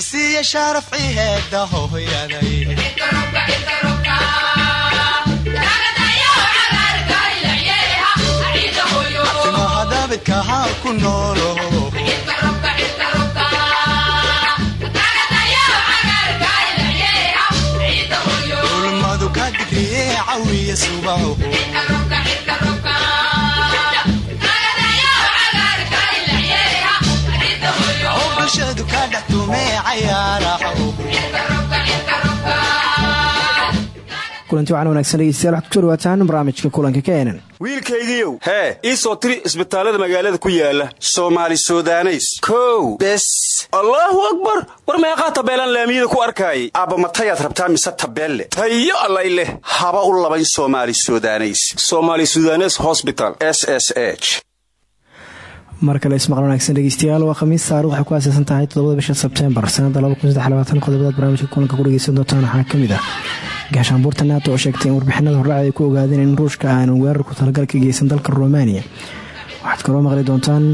cisiiya sharaf ciheeda hooyaday abtimahadabidkaha ku noolo ulmadu ka digriye cawiya subaho kulanti waxaan wanaagsan dhegeystayaal waxad ku soo dhawaataan barnaamijka kulanka keenan wiilkaygiiow hee ii soo tiri isbitaallada magaalada ku yaalla soomaali sudaneys. Kow bes. Allaahu akbar! War meeqaa tabeelaan laamiyada ku arkaayay. Aabba matayaad rabtaa mise tabeelle? Tayo allay leh. Haba u labayn somaali sudaneys. Somaali sudanes hosbital s s h mar kale ismaqal wanaagsan dhegeystayaal waa khamiis taarikh waxay ku aaseysan tahay toddobada bisha sebteembar sanadda qodobadaad barnaamijka kulanka ku dhegeysan doontaan waxaa ka mid ah gaashaanbuurta nato oo sheegtay in warbixinada horraac ay ku ogaadeen in ruushka aanan weerarku talagal ka geysan dalka romaniya waxaad kaloo maqli doontaan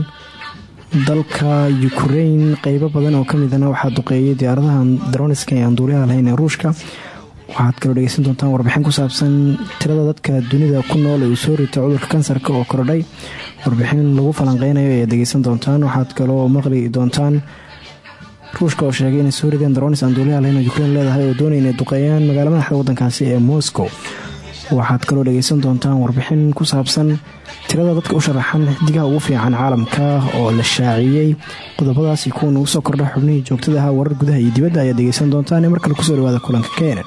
dalka ukrein qeybo badan oo kamidana waxaa duqeeyay diyaaradaha daroniska ee aan duuliyaha lahayn ruushka waxaad kaloo dhegeysan doontaan warbixin ku saabsan tirada dadka dunida ku nool ee uu soo ritay cudurka kansarka oo kordhay. Warbixin lagu falanqeynayo ayaad dhegeysan doontaan. Waxaad kaloo maqli doontaan ruushka oo sheegay inay soo rideen daronis aan duuliyaha lahayn oo ukrein leedahay oo doonaya inay duqeeyaan magaala madaxda waddankaasi ee moscow. Waxaad kaloo dhegeysan doontaan warbixin ku saabsan tirada dadka u sharaxan xidigaha ugu fiican caalamka oo la shaaciyey qodobadaasi kuwan ugu soo kordha xubnihii joogtada ahaa warar gudaha iyo dibadda ayaad dhegeysan doontaan ee markale ku soo dhawaada kulanka keenan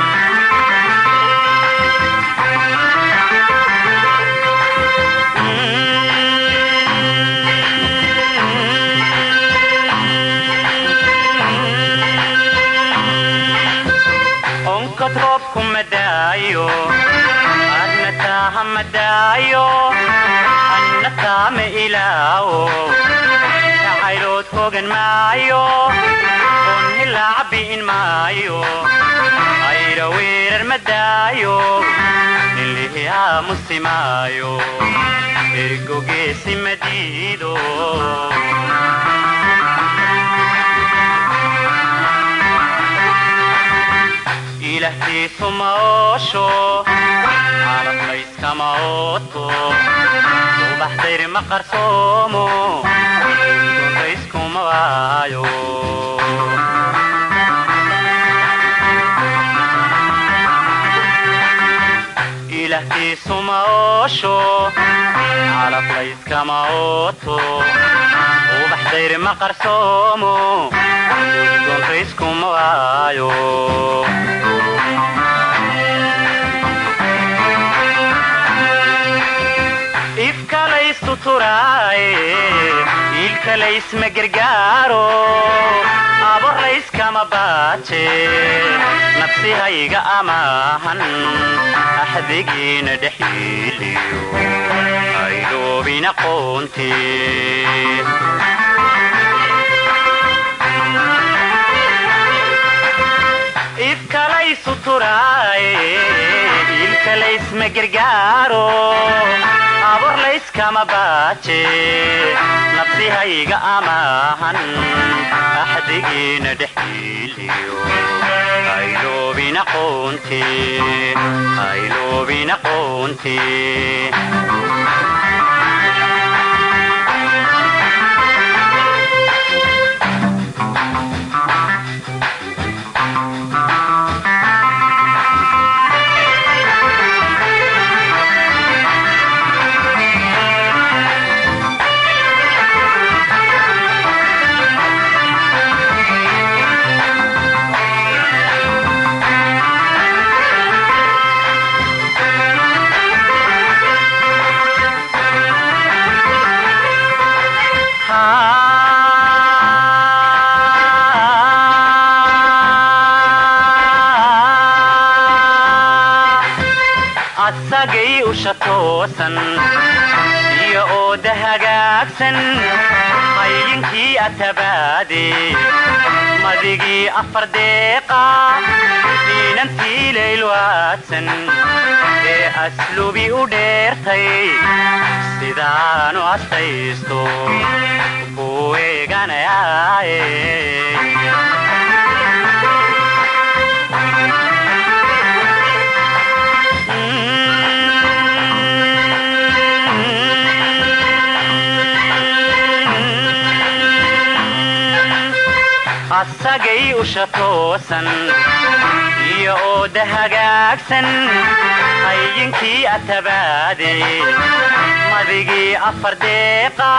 hamadaayo anna taama ilaawo jacaylood fogan maayo oon hilaaca bi'in maayo ayra weerar ma daayo nilihi aamusi maayo ergogeesi ma diido ilahtiisu ma oosho caalamlayskama ooto subaxdayr ma qarsoomo dundayskuma waayo ilahtiisu ma oosho caalaflayskama ooto subaxdayr ma qarsoomo dundayskuma waayo iilkalaysma gargaaro aborlayskama baaje nafsihayga amaahan axdigiina dhexyiiliyo aydoobina qoonte ifkalaysu turaaye iilkalaysma gargaaro aborlayskama baaje nafsihayga amaahan axdigiina dhexyiiliyo ayloobina qoonte madigii afar deeqa diinantii laylwaadsan ee aslubi u dheertay sidaanu astaysto buu eeganayaaye asagay usha toosan iyo ooda hagaagsan hayinkii atabaade madigii afar deeqa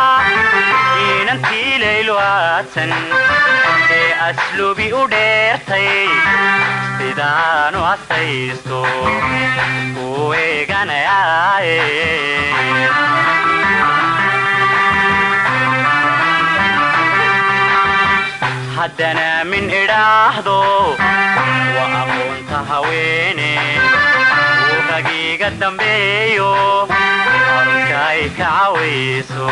diinantii laylwaadsan ee aslubi u dheertay sidaanu astaysto uu eeganayaaye haddana min idhaahdo. Waa aqoonta haweene uu ragiiga dambeeyo aruska ay ka cawayso.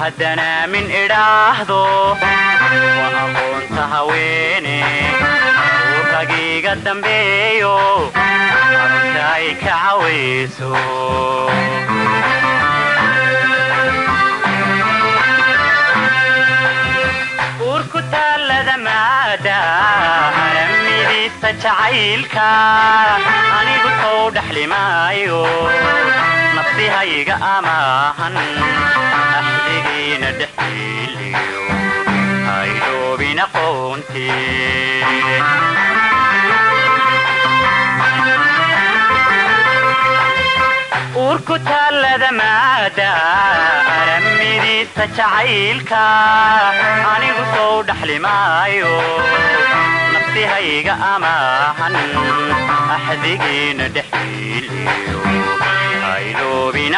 Haddana min idhaahdo waa aqoonta haweene uu ragiiga dambeeyo aruska ay ka cawayso uurku taallada maada jacaylka anigu sow dhaxlimaayo nafsihayga amaahan axdigiina dhexiliyo haydhoobin aqoontii uurku taallada maada aramidiisa jacaylka anigu sow dhaxlimaayo nafsihayga amaahan axdigiina dhexiliyo hayloobin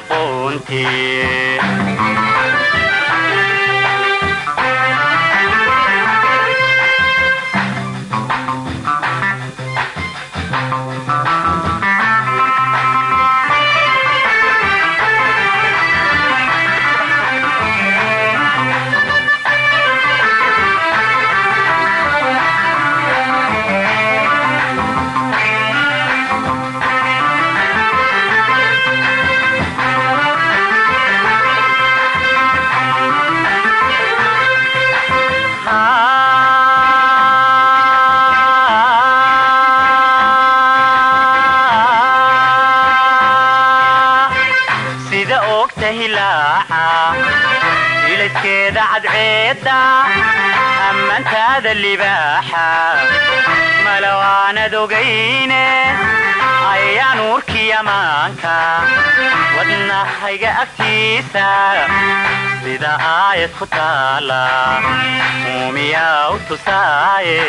aqoontii malawaanad ogayne ayaan uurkii ammaanka wadnahayga agtiisa sida aayad ku taala muumiyaa u tusaaye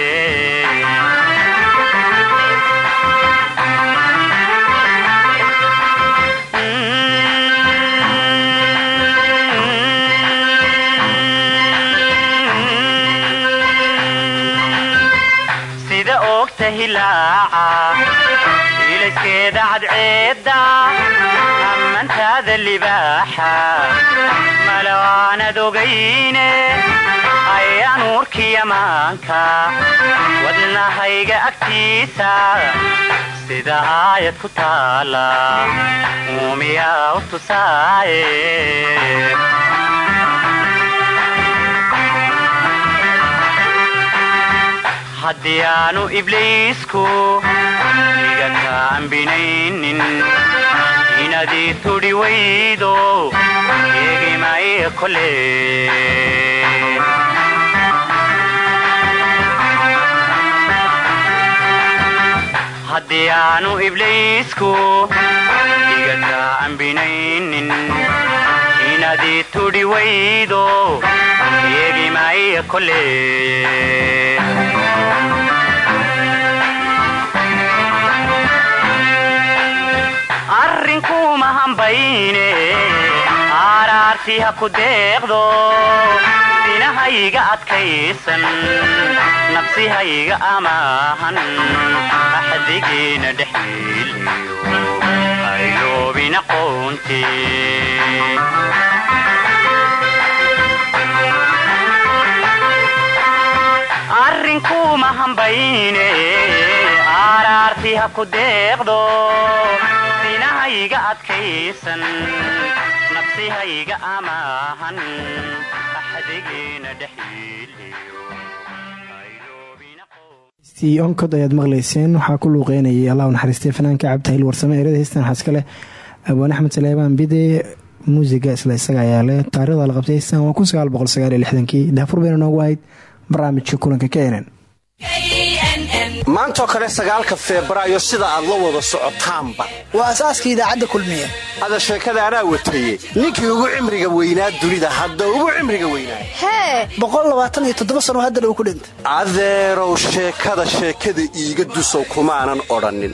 oogta hilaaca ilaskeeda cadceedda ammaantaada libaaxa malawaanad ogayne ayaan uurkii ammaanka wadnahayga agtiisa sida aayad ku taala muumiyaa u tusaaye haddii aanu ibliisku iga ka ambinaynin inadii tudhi waydo eegimaya kole. Haddii aanu ibliisku iga ka ambinaynin inadii tudhi waydo eegimaya kole hambayne aaraartii ha ku deeqdo sinahayga adkaysan nafsihayga amaahan axdigiina dhexiliyo hayloobina qoonte arrinkuma hambayne aaraarti ha ku deeqdo sinahayga adkaysan nafsihayga amaahan axdigiina dhexiliyo stii onkod ayaad maqlayseen waxaa ku luuqeynayay allah naxariistay fanaanka cabdihayl warsame. Erada heystan xaaska leh abwaan axmed saleebaan bide muusiga isla isaga ayaa leh taarikhda la qabtay heystan waa kun sagaal boqol sagaal iyo lixdankii. Daafur bayna noogu ahayd barnaamijka kulanka k nn maantoo kale sagaalka febraayo sida aad la wada socotaanba. Waa asaaska idaacadda kulmiye. Ada sheekada anaa wataye ninkii ugu cimriga weynaa dunida hadda ugu cimriga weynaa. Hee! Sano haddana uu ku dhintay. Adeerow sheekada sheekada iiga dusow kumaanan odhannin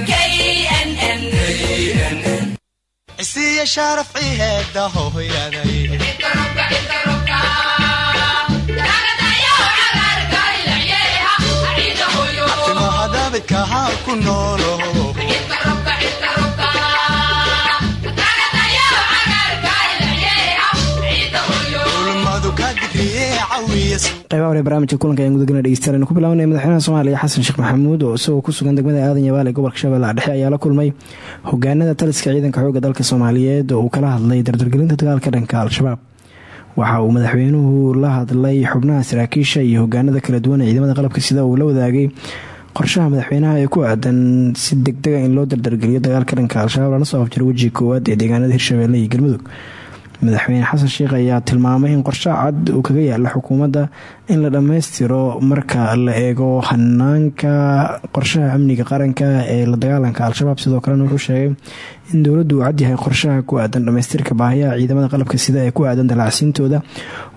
cisiiya shaaraf ciheeda hooyaday timahadabidka ha ku noolo qaybaha hore barnaamijka kulanka ayaan gudagana dhegeystayaal ku bilaabanaya madaxweynaha soomaaliya xasan sheekh maxamuud oo isagoo ku sugan degmada aadan yabaal ee gobolka shabeellaha dhexe ayaa la kulmay hogaanada taliska ciidanka xoogga dalka soomaaliyeed oo uu kala hadlay dardargelinta dagaalka dhanka al-shabaab. Waxa uu madaxweynuhu la hadlay xubnaha saraakiisha iyo hogaanada kala duwan ee ciidamada qalabka sida uu la wadaagay qorshaha madaxweynaha ee ku aadan si degdega in loo dardargeliyo dagaalka dhanka al-shabaab lana soo afjiro wejiga koowaad ee deegaanada hirshabeelle iyo galmudug madaxweyne xasan sheekh ayaa tilmaamay in qorshe cad uu kaga yaalla xukuumadda in la dhammaystiro marka la eego hanaanka qorshaha amniga qaranka ee la dagaalanka al-shabaab. Sidoo kalena wuxuu sheegay in dowladdu uu cadyahay qorshaha ku aadan dhammaystirka baahiyaha ciidamada qalabka sida ee ku aadan dalacsiintooda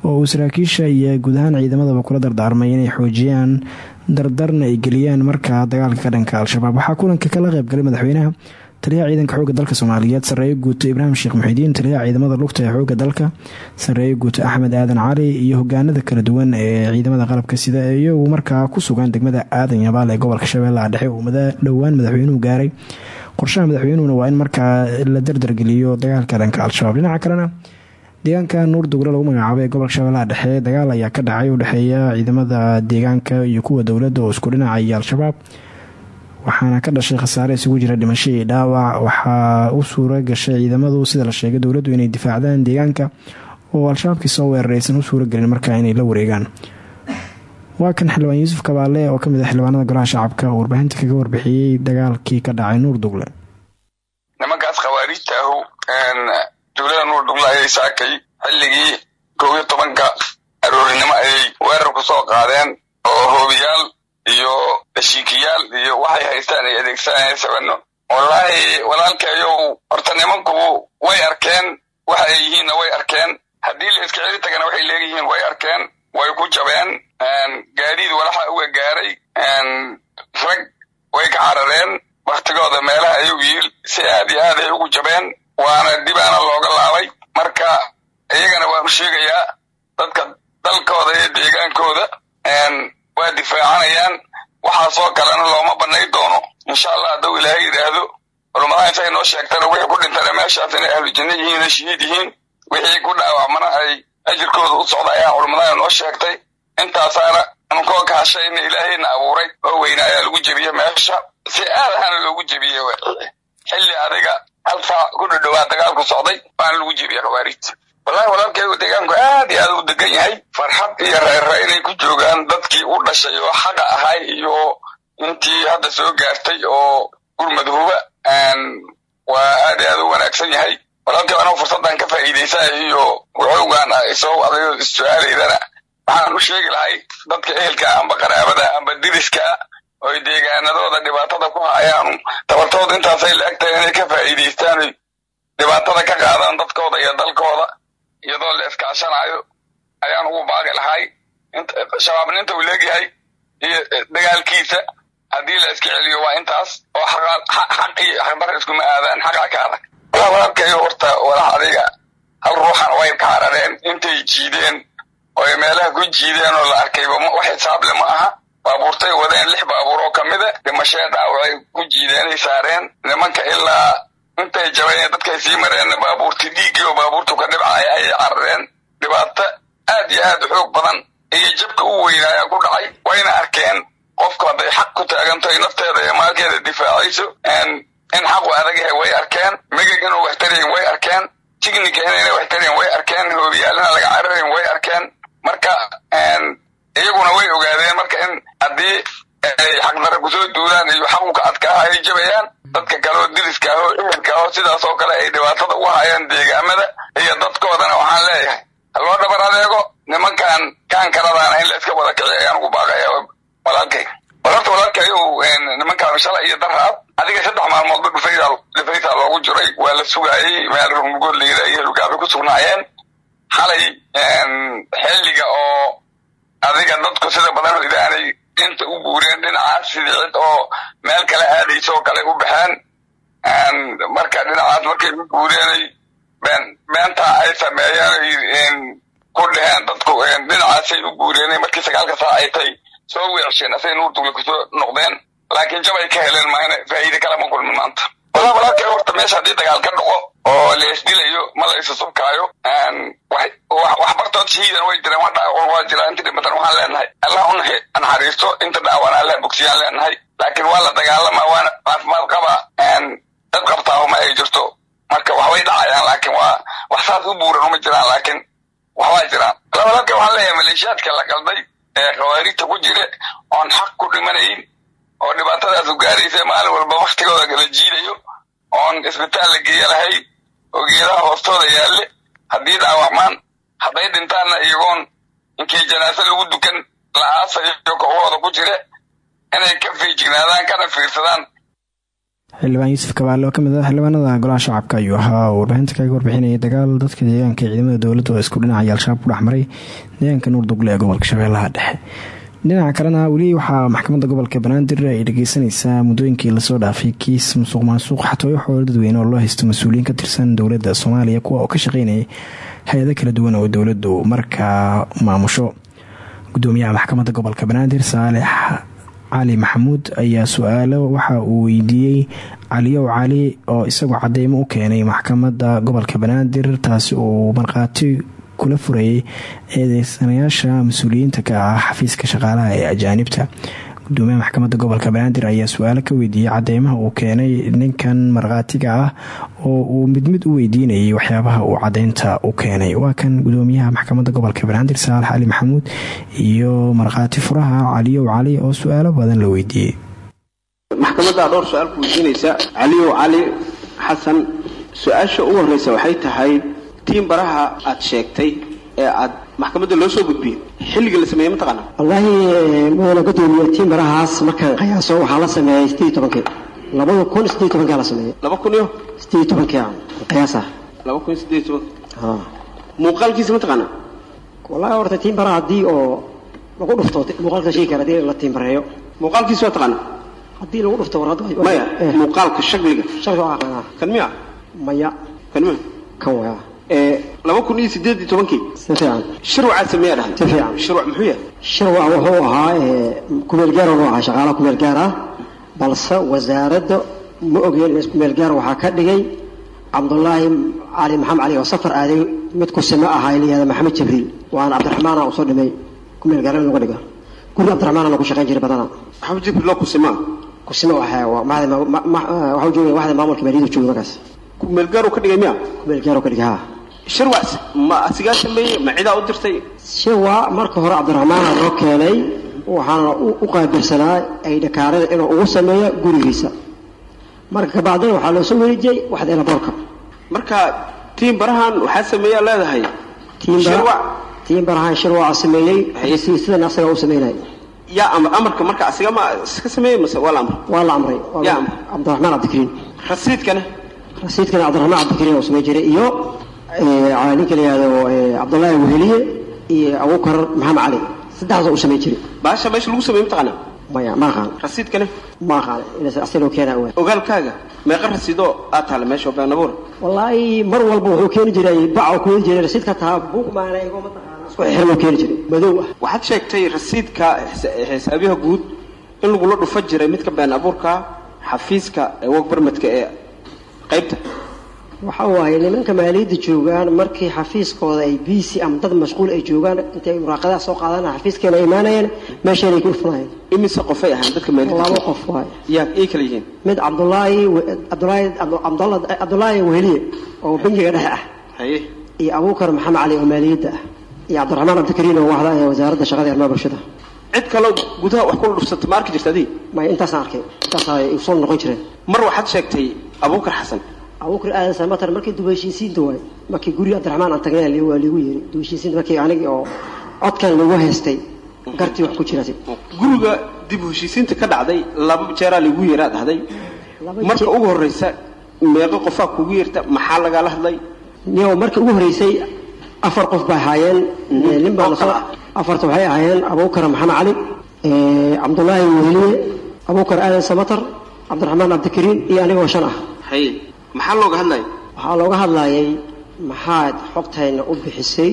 oo uu saraakiisha iyo guud ahaan ciidamadaba kula dardaarmay inay xoojiyaan dardarna ay geliyaan marka dagaalka ka dhanka al-shabaab. Waxaa kulanka kala qeybgalay madaxweynaha taliyaha ciidanka xooga dalka soomaaliyeed sareeyo guuto ibraahim sheekh muxidiin taliyaha ciidamada lugta ee xooga dalka sareeyo guuto axmed aadan cali iyo hogaanada kala duwan ee ciidamada qalabka sida iyagu markaa ku sugan degmada aadan yabaal ee gobolka shabeellaha dhexe uu dhowaan madaxweynuhu gaaray. Qorshaha madaxweynuhuna waa in markaa la dardargeliyo dagaalka dhanka al-shabaab. Dhinaca kalena deegaanka nuur dugle lagu magacaabay ee gobolka shabeellaha dhexe dagaal ayaa ka dhacay u dhexeeya ciidamada deegaanka iyo kuwa dowladda oo isku dhinaca iyo al-shabaab waxaana ka dhashay khasaare isugu jira dhimasho dhaawac. Waxaa u suura gashay ciidamadu sida la sheegay dowladdu inay difaacdaan deegaanka oo al-shabaabkii soo weeraray aysan u suura gelin markaa inay la wareegaan. Waa kan xildhibaan yuusuf kabaale oo ka mid ah xildhibaanada golaha shacabka. Oo warbaahinta kaga warbixiyey dagaalkii ka dhacay nuur dugle. Nimankaas khawaarijta ahu dowladda nuur dugle ayay saakay. Xilligii kow iyo tobanka aroorinimo ayay weerar ku soo qaadeen oo hoobiyaal dashiikiyaal iyo waxay haystaan ay adeegsanayeen sabano wallaahi walaalkayow horta nimanku way arkeen waxa ay yihiinna way arkeen. Haddii la iska celi tagana waxay leeyihiin way arkeen way ku jabeen gaadiid walaxa uga gaaray rag way ka carareen waktigooda meelaha ayuu yiil si aad iyo aad ay ugu jabeen waana dibaana looga laabay marka iyagana waanu sheegayaa dadka dalkooda iyo deegaankooda waa difaacanayaan waxaasoo kalena looma banay doono. Insha allah hadduu ilaahay yidhaahdo culummadaha intay noo sheegtana wixii ku dhintana meeshaas inay ahlu janno yihiin shahiid yihiin wixii ku dhaawacmana ay ajirkooda u socda ayaa culummadaha noo sheegtay. Intaasaana ankoo kahashayna ilaahayna abuuray oo weyna ayaa lagu jebiye meesha. Si aad ahaana loogu jebiye xilli adiga hal saac ku dhadhowaa dagaalku socday waana lagu jebiye khawaariij wallahi walaalkaygu deegaanku aad iyo aad u degan yahay. Farxad iyo reerre inay ku joogaan dadkii u dhashay oo xaqa ahay iyo intii hadda soo gaartay oo gurmadhuba waa aad iyo aad u wanaagsan yahay. Walaalkay anuu fursaddan ka faa'iidaysaa iyo waxoogaan isoo wadayo is-su-aalaydana waxaan u sheegi lahay dadka ehelka amba qaraabada amba diriska oy deegaanadooda dhibaatada ku hayaan. Tabartooda intaasay la egtahay inay ka faa'iidaystaan dhibaatada ka qaadaan dadkooda iyo dalkooda iyadoo la iskaashanayo ayaan ugu baaqi lahay. Shabaabna inta uu leegyahay iyo dagaalkiisa haddii la iska celiyo waa intaas oo xaq iyo xaqdar iskuma aadaan xaqa ka adag. Walaa walaalkayo horta walax adiga hal ruuxan way kaarareen intay jiideen oy meelaha ku jiideen oo la arkayba wax xisaable ma aha. Baabuurtay wadeen lix baabuur oo kamida dhimashee dhaawacay ku jiideenay saareen nimanka ilaa intay jabayeen dadkay sii mareen baabuurti dhiiggii oo baabuurtu ka dhibcaya ayay carareen dhibaato aad iyo aad xoog badan. Iyo jabka u weyn ayaa ku dhacay. Wayna arkeen. Qofku hadday xaq ku taagantahay nafteeda iyo maalkeeda difaacayso in xaqu adag yahay way arkeen. Megeg inuu wax tarayin way arkeen. Tignika inayna wax tarayin way arkeen. Hoobiyaalina laga cararayin way arkeen. Marka iyaguna way ogaadeen marka in haddii ay xaqdara ku soo duulaan iyo xaqu ka adkaaha ay jabayaan dadka kaleoo diriska ahoo ehelka ahoo sidaas oo kale ay dhibaatada u hayaan deegaamada iyo dadkoodana waxaan leeyahay haloo dhabar adeego nimankan kaankaradaana in la iska wada kici ayaan ugu baaqaya walaalkay. Walaalta walaalkayow nimankaan shalay iyo daraad adiga saddex maalmoodba dhufaysa dhufaysaa loogu jiray waa la sugaayey meel rungood la yidhaa iyo lugaabay ku sugnaayeen. Xalay xilliga oo adiga dadku sida badan idaanay inta u guureen dhinacaas sidii cid oo meel kale aadaysa kale u baxeen marka dhinacaas markay u guureenay beentaa ay sameeyeen ku dheheen dadku dhinacaasay u guureenay markii sagaalka saa ay tay soo weecsheen asay nuurdugle ku soo noqdeen laakiin jabay ka heleen maahna faa'iide kalama kulmin maanta. Walaa walaalkay horta meesha haddii dagaal ka dhaco oo la isdilayo ma la wax bartood shahiidan way jireen wax waa jiraa inta dhimatan waxaan leenahay allah u naxariisto inta dhaawana allah bogsiyaan leenahay laakiin waa la dagaalamaa waana caafimaad qabaa dad qabtaa ma ay jirto marka waxbay dhacayaan laakiin waa wax saas u buuran uma jiraan laakiin waxbaa jiraan walaa walaalkay waxaan leeyahay maleeshiyaadka la qalday ee khawaarijta ku jire oon xaq ku dhimanayn oo dhibaatadaas u gaaraysa maalin walba waktigooda kala jiidayo oon isbitaal la geeya lahayn oo geedaha hoostooda yaalle haddii dhaawacmaan hadday dhintaanna iyagoon inkii janaase lagu dukan la aasayo kooxooda ku jire inay ka fiijignaadaan kana fiirsadaan. Xildhibaan yuusuf kabaale oo ka mid ah xildhibaanada golaha shacabka ayuu ahaa oo warbixinta kaga warbixinayay dagaal dadka deegaanka ee ciidamada dowladda oo isku dhinacaya al-shabaab ku dhexmaray deegaanka nuurdugle ee gobolka shabeellaha dhexe dhinaca kalena weli waxaa maxkamadda gobolka banaadir ay dhageysanaysaa muddooyinkii la soo dhaafay kiis musuq maasuuq xatooyo xoolo dadweyne oo loo haysto mas'uuliyiin ka tirsan dowladda soomaaliya kuwa oo ka shaqeynayay hay'ado kala duwan oo dowladdu markaa maamusho. Gudoomiyaha maxkamadda gobolka banaadir saalex cali maxamuud ayaa su'aalo waxa uu weydiiyey caliyow cali oo isagu cadeymo u keenay maxkamadda gobolka banaadir taasi uu markhaati kula furayay eedeysanayaasha mas'uuliyiinta ka ah xafiiska shaqaalaha ee ajaanibta. Gudoomiyaha maxkamadda gobolka banaadir ayaa su'aalo ka weydiiyey cadeymaha uu keenay ninkan markhaatiga ah oo uu mid mid u weydiinayay waxyaabaha uu cadeynta u keenay. Waa kan gudoomiyaha maxkamadda gobolka banaadir saalax cali maxamuud iyo markhaati furaha caliyow cali oo su'aalo badan la weydiiyey. Maxkamaddaa dhowr su'aal ku weydiinaysa. Caliyow cali xasan su'aasha ugu horreysa waxay tahay tiin baraha aad sheegtay ee aad maxkamadda loo soo gudbiyey xilliga la sameeyey mataqaana wallaahi mudana gudoomiye tiin barahaas markaan qiyaaso waxaa la sameeyey sideed tobankii. Labada kun sideed tobankaa la sameeyey. Laba kun iyo? Sideed tobankii ah. Qiyaasa laba kun sideed toban ha muuqaalkiisa mataqaana wallaahi horta tiin baraha haddii oo lagu dhufto muuqaalka sheegi kara haddii la tiin bareeyo. Muuqaalkiisa waa taqaana haddii lagu dhufto war hadda maya muuqaalka shagliga shaqsi waa aqaanaa kan miya? Maya. Kan miya? Kan waya ee laba kun iyo sideed iyo tobankii. Si fiican. Shirwacaa sameeyaa dhahay si fiican. Shirwac muxuu yahay? Shirwac wuxuu ahaa kumeel gaar wuxuu ahaa shaqaalaha kumeel gaar ah. Balse wasaaradda ma ogeen in iskumeel gaar waxaa ka dhigay cabdullaahi cali maxamed cali oo safar aaday mid kusime ahaa layihahda maxamed jibriil waana cabdiraxmaana u soo dhimay. Kumeel gaar in lagu dhiga guriga cabdiraxmaana lagu shaqayn jiray badana. Maxamed jibriil loo kusimaa kusime waxaa jooga waxda maamulka maaliyadu jooga markaas. Kumeel gaar ka dhigay miya? Kumeel gaar ka dhigay haa shirwac ma asigaa sameeyey ma cidaa u dirtay. Shirwac marka hore cabdiraxmaana loo keenay waxaana u qaabilsanaa ay dhakaarada inuu ugu sameeyo gurigiisa. Marka kabacdina waxaa loo soo wareejiyey waxda elaboorka marka tiin barahan waxaa sameeyaa leedahay. Shirwac tiin barahan shirwaca sameeyey sidan asaga u sameynay yaa amarka marka asiga ma iska sameeyey mase waa la amray? Waa la amray. Cabdiraxmaan cabdikariim rasiidkana? Rasiidkana cabdiraxmaan cabdikariim oo samey jiray iyo ninka la yihahdo eh, cabdullaahi weheliye iyo abubakar maxamed cali saddexdaas uu samey jiray. Baasha meesha lagu sameeyey mataqaana maya ma aqaan. Rasiidkana ma aqaan. Waa ogaalkaaga meeqa rasiidoo aad taale meesha oo been abuur. Wallaahi mar walba wuxuu keeni jiray bac keeni jiray rasiidka taa buug maana igoo mataqaana isku xirmo keeni jiray. Madow ah. Waxaad sheegtay rasiidka xisa- xisaabiyaha guud in lagula dhufa jiray midka been abuurka xafiiska ee wog barmadka ee qaybta waxa waaye nimanka maaliyadda joogaan markii xafiiskooda ay biisi ama dad mashquul ay joogaan intay muraaqadaha soo qaadana xafiiskeena ay imaanayeen meesheena ay ku dhufanayeen imise qofay ahaan dadka maaliyadda qof waaye. Yaa ay kala yihiin? Mid cabdulaahi cabdulaahi cabdulaahi weheliye oo bangiga dhexe ah. Haye. Iyo abuukar maxamed cali oo maaliyadda ah. Iyo cabdiraxmaan cabdikariin oo waxda ee wasaaradda shaqada arrimaha bulshada. Cid kaloo gudaha wax kula dhufsata ma arki jirta adiga maya intaasaan arkay. Intaas ay soo noqon jireen. Mar waxaad sheegtay abuukar xasan abuukar aadan samatar markii dubayshisiinta waay markii guriga cabdiraxmaan aan tagnay waa liigu yeeri dubayshisiinta markii anigi oo codkan lagu haystay gartii wax ku jirasi guriga dib heshiisiinta ka dhacday laba jeeraa lagu yeeraa dhahday marka ugu horreysa meeqo qofaa kugu yeerta maxaa lagala hadlay? Niyow markii ugu horeysay afar qof bay ahaayeen. Eh, nin baa oo la soo kala ah. afarta waxay ahaayeen abuukar maxamed cali eh, cabdulaahi weheliye abuukar aadan samatar cabdiraxmaan cabdikariin iyo anigoo shan ah maxaa looga hadlaya waxaa looga hadlayay maxaad xogtayna u bixisay?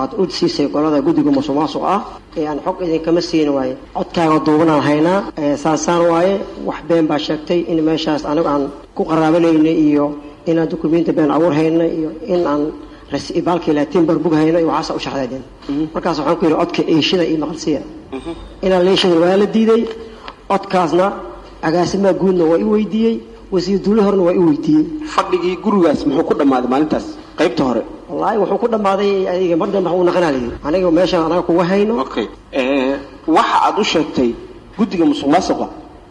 Aad u siisay golada guddiga musuqmaasuq ah? Ee aan xog idinkama siin waaye. Codkaaga duubanaan haynaa ee saasaan waaye? Wax been baa sheegtay in meeshaas anigu aan ku qaraabanayna iyo inaan dukumenti been abuur hayna iyo in aan ras- baalkii latimbar bug hayno iyo waxaasa u sharxdeen markaas waxaan ku yidhi codka eeshida iyo maqalsiya inaan leeshada waa la diiday codkaasna agaasimaha guudna waa i weydiiyey wasiir duuli horena waa i weydiiyey. Fadhigii gurigaas muxuu ku dhammaaday maalintaas? Qaybta hore. Wallaahi wuxuu ku dhammaaday mar dambe uu naqanaa layidhi aniga meeshaan anaga kuga hayno. Okay Eh, waxa aad u sheegtay guddiga musuq maasuqa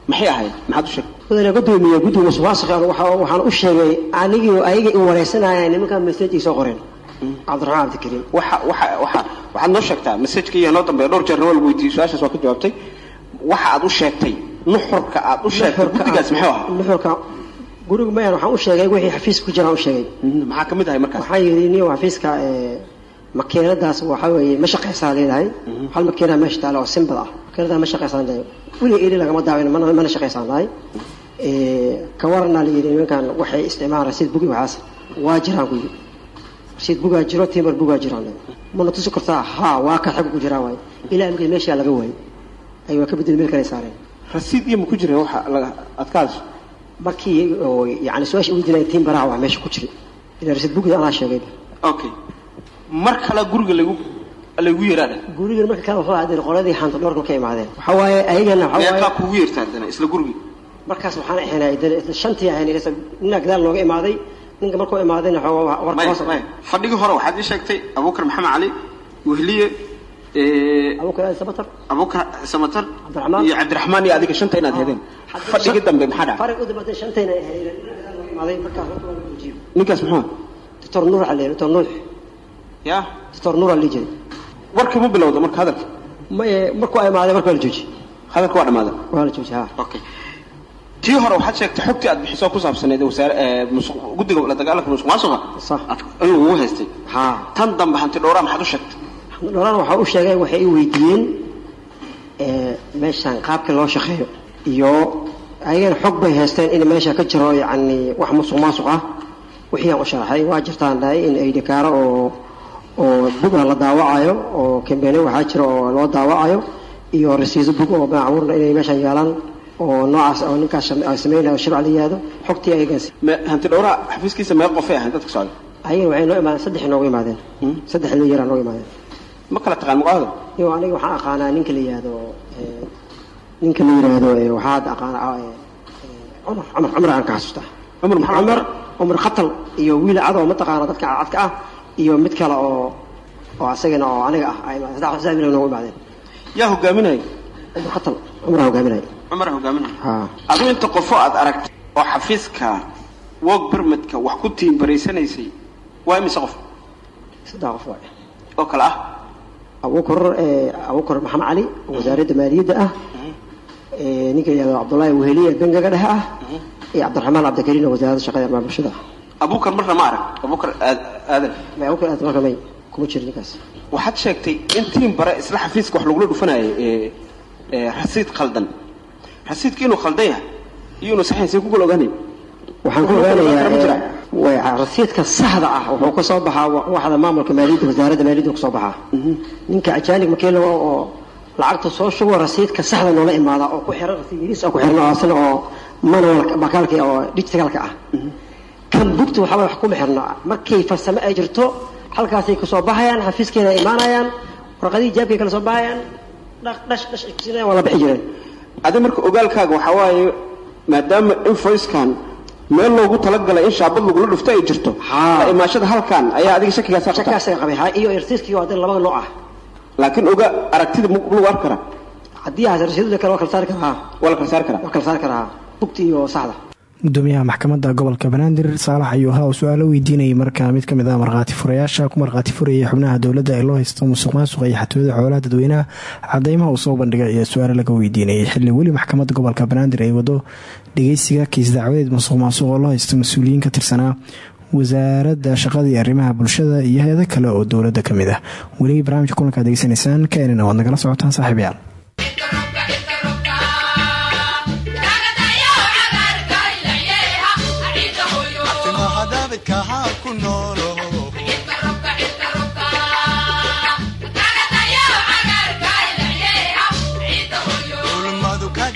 maxay ahayd? Maxaad u sheegtay? Mudane gudoomiye guddiga musuqmaasuqa waxa- waxaan u sheegay anigii ayaga i wareysanayaan nimankaa message ay soo qoreen. Cabdiraxmaan cabdikariim waxa waxa waxa waxaad noo sheegtaa messajka iyo noo dambeeya dhowr jeerna waa lagu weydiiyey su'aashaas waa ka jawaabtay. Waxa aad u sheegtay nuxurka aad u sheegtay guddigaas muxuu ahaa nuxurka guriga mayan waxaan u sheegay wixii xafiiska ku jiraan u sheegay. Maxaa ka mid ahay markaas? Waxaa yidhi niyo xafiiska ee, makiinadaas waxa weeye ma shaqaysaa leedahay hal makiinada meesha taala oo simbad ah. Makiinadaa ma shaqaysaan leedahay weliga ili lagama daawin mana shaqaysaan lahay ka waranaa la yidhi nimankan waxay isticmaalaan rasiid bugi waxaas waa jiraan ku yidhi. Rasiid bugaa jiro timar bugaa jiraan leedahay mana tusi kartaa haa waa ka xag ku jiraan waaye ilaa imika meeshaa laga waayey ay waa ka bedel meel kale saareen rasiid iyo ma ku jira ka hadasho markii oo yani su'aasha weydiinaya tiim baraha waa meesha ku jiri ilaa rasiid bugi anaa sheegay. Okay mar kale guriga lagu lagu yeeraadha gurigan marka kale wuxuu ahaadeen qoladii xanta dhowrka ka imaadeen. Waxa waaye ayagana waxa meeqaa kugu yeertaa haddana isla gurigii markaas waxaan ahaynay isla shantii ahayn ilaa ninaa gadaal nooga imaaday. Ninka markuu imaadayna warka hoos fadhigii hore waxaad ii sheegtay abuukar maxamed cali wehliye abuukar samatar iyo cabdiraxmaan iyo adiga shanta inaad hedeen fadhigii dambe maxaa dhaca farig u dambaatay shantayna ahayn ilaa ninaa gadaal nooga imaaday markaas horta waa la joojiyo ninkaas muxuu doctor nuur cali doctor nuur ya doctor nuur ali jiray warkii ma bilowda marka hadalka may markuu imaaday marka waa la joojiyey hadalka waa dhamaada waa la joojiyey ha okay tii hore waxaad sheegtay xogtii aad bixiso ku saabsaneed wasaare guddiga la dagaalanka musuq maasuqa Sax. aad- in lagugu haystay ha tan dambe hanti dhowraa maxaad u sheegtay dholaan waxaa u sheegay waxay i weydiiyeen ee, meeshaan qaabka loo shaqeeyo iyo ayagana xog bay haysteen in meesha ka jiro yacni wax musuq maasuq ah. Wixii aan u sharaxay waa jirtaan dhahay in ay dhikaaro oo oo buga la daawacayo oo kambeene waxaa jira oo loo daawacayo iyo rasiiso bug oo baacabuurna inay meeshaan yaalaan oo noocaas oo ninkaas ay shirca la yihahdo xogtii ayagaas Me- hanti dhowraa xafiiskiisa meeq qofay ahayn dadka socda? Ayagana waxay noo imaadeen saddex noogu imaadeen. Saddex nin yaraa noogu imaadeen ma kala taqaan muqaado iyo aniga waxaan aqaanaa ninka la yihahdo ee, ninka la yihahdo ee, waxaad aqaanaa ee, ee, cumar cumar cumar aan ka xasuustaa Cumar maxaa cumar? Cumar khatal iyo wiil cad oo mataqaana dadka cadka ah iyo mid kale oo oo asagana oo aniga ah ay saddex saddex wiil noogu imaadeen. Yaa hogaaminaya cumar khatal. Cumar hogaaminaya cumar hogaaminaya ha adigu inta qofo aad aragtay oo xafiiska wog bermedka wax ku tiimbaraysanaysay waa imise qof? Saddex qof waay. Oo kale ah abukar abukar maxamed cali wasaaradda maaliyadda ah. Ninka yihahdo cabdullaahi weheliya bangiga dhexe ah. Iyo cabdiraxmaan cabdikariin oo wasaaradda shaqada arrimaha bulshada abukar marna ma arag. Abukar aadan. Abukar aadan marna may kuma jiro ninkaas. Waxaad sheegtay in tiim bare isla xafiiska wax lagula dhufanayay rasiid khaldan. Rasiidka inuu khaldan yahay iyo inuu saxiin see kugula ogaanay waxaan ku ogaanayaa rasiidka saxda ah wuxuu ka soo baxaa waxda maamulka maaliyadda wasaaradda maaliyadda ka soo baxaa. Ninka ajaanib makiila oo lacagta soo shubo rasiidka saxda noola imaada oo ku xiran rasiidkiisa ku xiran oo asna oo manual bakaalka oo digitalka ah. Kan bugta waxaa wax kuma xirno markay farsamo ay jirto halkaasay ka soo baxayaan xafiiskeeda imaanayaan warqadihii jaabkay kala soo baxayaan dhash dhash waa la bixi jireen. Adi marka ogaalkaaga waxaa waaye maadaama invoicekan meel loogu talagalay in shaabad lagula dhufto ay jirto. Imaashada halkan ayaa adiga shakigaasa shakigaasa qabay ha iyo rasiidkii waa haddii labada nooc ah. Laakiin oga aragtida lagu arki karaa haddii ahaas rasiidada kale waa kala saari karaa waa la kala saari karaa waa kala saari karaa bugta iyo saxda. Gudoomiyaha maxkamadda gobolka banaadir saalax ayuu ahaa uu su'aalo weydiinayay markaa mid ka mid ah markhaati furayaasha ku markhaati furayay xubnaha dowladda ee loo haysto musuq maasuqa iyo xatooyada xoolaha dadweynaha. Cadeymaha uu soo bandhigay ayaa su'aalo laga weydiinayay xilli weli maxkamadda gobolka banaadir ay wado dhageysiga kiis dacwadeed musuq maasuq oo loo haysto mas'uuliyiin ka tirsanaa wasaaradda shaqada iyo arrimaha bulshada iyo hay'ado kale oo dowladda ka mid ah. Weli barnaamijka kulankaad degeysanaysaan knn waad nagala socotaan saaxiibayaal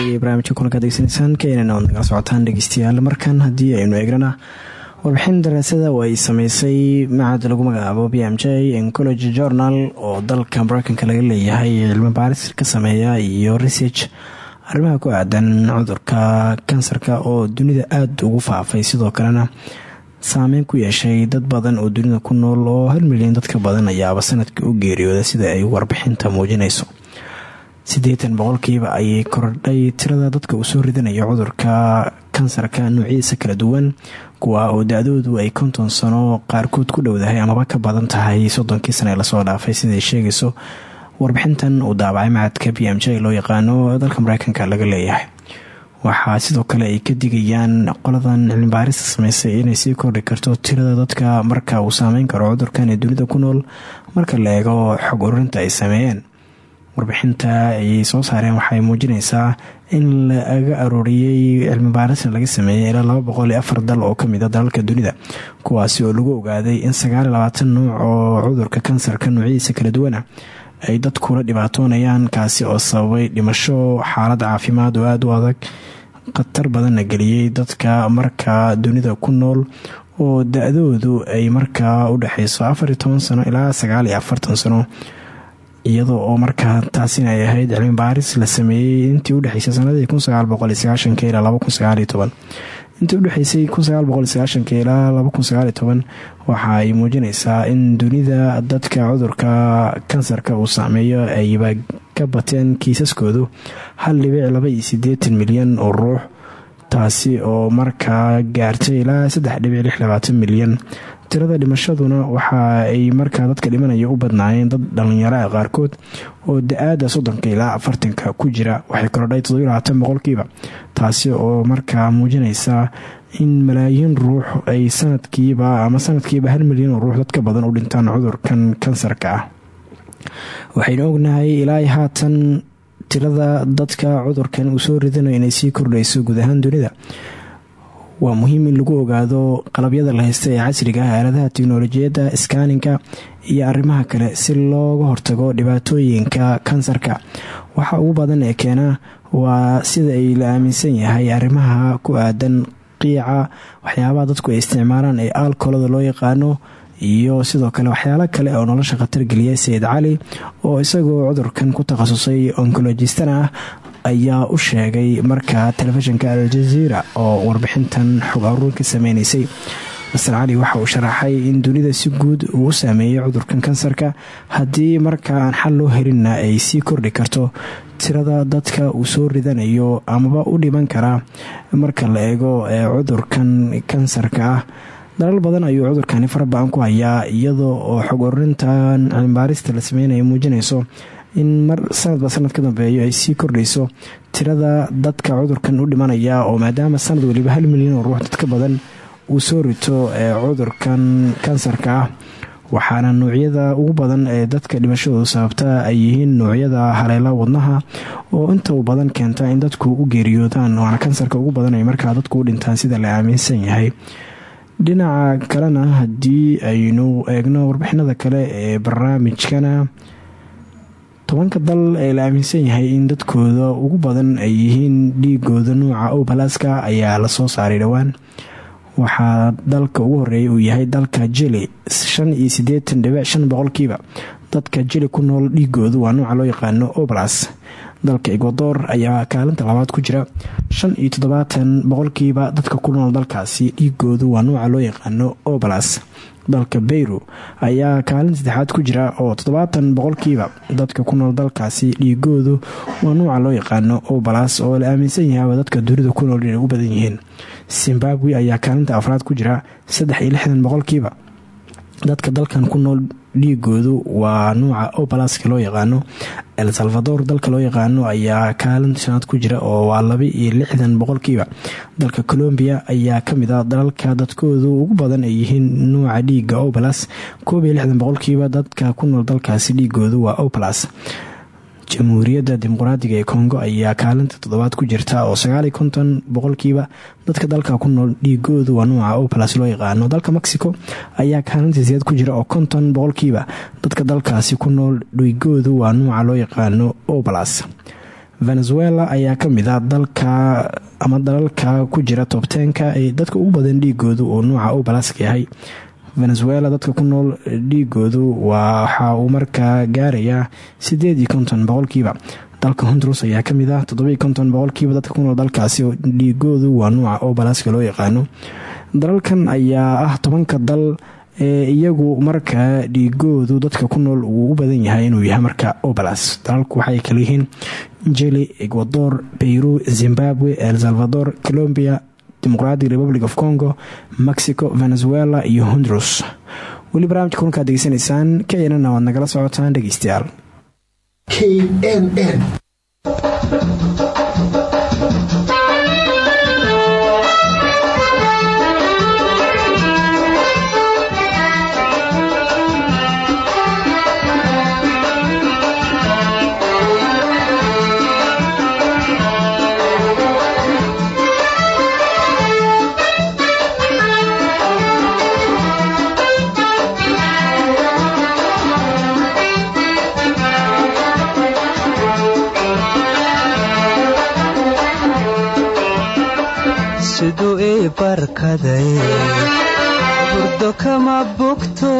barnamijka kulanka degeysanaysaan keenana oad nagala socotaan dhegeystayaal markan. Haddii aynu eegnana warbixin daraasada oo ay sameysay macad lagu magacaabo b m j encology journal oo dalka mareykanka laga leeyahay cilmi baaris ka sameeya iyo research arrimaha ku aadan cudurka kansarka oo dunida aada ugu faafay. Sidoo kalena saameyn ku yeeshay dad badan oo dunida ku nool oo hal milyan dadka badan ayaaba sannadkii u geeriyooda sida ay warbixinta muujinayso siddeetan boqolkiiba ayay kordhay tirada dadka uu soo ridanayo cudurka kansarka noocyadiisa kala duwan kuwa oo da-doodu ay konton sano qaarkood ku dhowdahay amaba ka badan tahay. Soddonkii sane la soo dhaafay siday sheegayso warbixintan uu daabacay macadka b m j loo yaqaano dalka mareykanka laga leeyahay. Waxaa sidoo kale ay ka digayaan qoladan cilmibaarista sameysay inay sii kordhi karto tirada dadka marka uu saameyn karo cudurkan ee dunida ku nool marka la eego xog ururinta ay sameeyeen warbixinta ayay soo saareen waxay muujinaysaa in laga arooriyey cilmi baarisna laga sameeyey ilaa laba boqol iyo afar dal oo ka mid a dalalka dunida kuwaasi oo lagu ogaaday in sagaal iyo nuuc oo cudurka kansarka noocyadiisa kala duwana ay dadkula dhibaatoonayaan kaasi oo sababay dhimasho xaalad caafimaad oo aada u adag khatar badanna geliyey dadka markaa dunida ku nool oo da-doodu ay markaa u dhexeyso afar iyo sano ilaa sagaal iyo afartan sano iyadoo oo markaa taasina ay ahayd cilmi baaris la sameeyey intii udhexeysay sanadii intii udhexeysay waxa ay muujinaysaa in dunida dadka cudurka kansarka uu saameeyo ayba ka bateen kiisaskoodu milyan oo ruux taasi oo markaa gaartay ilaa milyan tirada dhimashaduna waxa ay markaa dadka dhimanaya u badnaayeen dad dhalinyaraha qaarkood oo da'aada soddonka ilaa afartanka ku jira. Waxay korodhay toddobiy labaatan boqolkiiba taasi oo markaa muujinaysa in malaayiin ruux ay sanadkiiba ama sanadkiiba hal milyan oo ruux dadka badan u dhintaan cudurkan kansarka ah. Waxaynu ognahay ilaa haatan tirada dadka cudurkan uu soo ridanayo inay sii kordhayso guud ahaan dunida waa muhiim in lagu ogaado qalabyada la haysta ee casriga ah aaladaha tiknolojiyadda iskaaninka iyo arrimaha kale si looga hortago dhibaatooyinka kansarka. Waxa ugu badan ee keena waa sida ay la aaminsan yahay arrimaha ku aadan qiica waxyaabaha dadku ay isticmaalaan ee alkolada loo yaqaano iyo sidoo kale waxyaalo kale oo nolosha khatar geliya. Sayid cali oo isagoo cudurkan ku takhasusay onkolojistana ah ayaa u sheegay markaa telefishinka aljaziira oo warbixintan xog aruur ka sameynaysay master cali waxa uu sharaxay in dunida si guud uu saameeyay cudurkan kansarka haddii markaa aan xal loo helinna ay sii kordhi karto. Tirada dadka uu soo ridanayo amaba u dhiman karaa marka la eego ee cudurkan kansarka ah. Dalal badan ayuu cudurkani faraba-an ku hayaa iyadoo oo xog ururintan cilmibaarista la sameynaya muujinayso in mar sanadba sanad ka dambeeyo ay sii kordhayso tirada dadka cudurkan u dhimanaya oo maadaama sanad waliba hal milyan oo ruux dadka badan uu soo rito ee cudurkan kansarka ah. Waxaana noocyada ugu badan ee dadka dhimashadu sababta ay yihiin noocyada haleela wadnaha oo inta u badan keenta in dadku u geeriyoodaan waana kansarka ugu badan ay markaa dadku u dhintaan sida la aaminsan yahay. Dhinaca kalena haddii aynu eegno warbixinada kale ee barnaamijkana tobanka dal ee la aaminsan yahay in dadkooda ugu badan ay yihiin dhiigooda nuuca obalaska ayaa la soo saaray dhowaan. Waxaa dalka ugu horreeya uu yahay dalka jili shan iyo sideetan boqolkiiba. Dadka jili ku nool dhiigoodu waa nuuca loo yaqaano oblas dalka ecuador ayaa kaalinta labaad ku jira. Shan iyo toddobaatan boqolkiiba dadka ku nool dalkaasi dhiigoodu waa nuuca loo yaqaano oblas dalka beyru ayaa kaalin saddexaad ku jira oo toddobaatan boqolkiiba dadka ku nool dalkaasi dhiigoodu waa nuuca loo yaqaano obalas oo la aaminsan yahay dadka dunida ku nool inay u badan yihiin. Zimbabwe ayaa kaalinta afraad ku jira saddex iyo lixdan boqolkiiba dadka dalkan ku nool dhiigoodu waa nuuca obalaska loo yaqaano. El salvador dalka loo yaqaano ayaa kaalin shanaad ku jira oo waa laba iyo lixdan boqolkiiba. Dalka colombiya ayaa ka mid ah dalalka dadkoodu ugu badan ay yihiin nuuca dhiiga obalas koob iyo lixdan boqolkiiba dadka ku nool dalkaasi dhiigoodu waa obalas jamhuuriyadda dimuqraadiga ee kongo ayaa kaalinta toddobaad ku jirta oo sagaaliyo konton boqolkiiba dadka dalka ku nool dhiigoodu waa nuuca obalas loo yaqaano. Dalka mexico ayaa kaalinta sideed ku jira oo konton boqolkiiba dadka dalkaasi ku nool dhiigoodu waa nuuca loo yaqaano obalas venezuela ayaa ka mid ah dalka ama dalalka ku jira tobteenka ee dadka ugu badan dhiigoodu oo nuuca obalaska yahay venezuela dadka ku nool dhiigoodu waxa uu markaa gaarayaa sideed konton boqolkiiba. Dalka honduras ayaa ka mid ah toddoba iyo konton boqolkiiba dadka ku nool dalkaasi dhiigoodu waa nuuca obalaska loo yaqaano. Dalalkan ayaa ah tobanka dal ee iyagu markaa dhiigoodu dadka ku nool uu u badan yahay inuu yahay marka obalas dalalku waxay kala yihiin jili ecuador beyru zimbabwe el salvador colombia democratic republic of congo mexico venezuela iyo honduras. Weli barnaamijka kulankaad degeysanaysaan kenana waad nagala socotaan dhegeystayaal. Knn siduu ii barkaday burdo kama bogto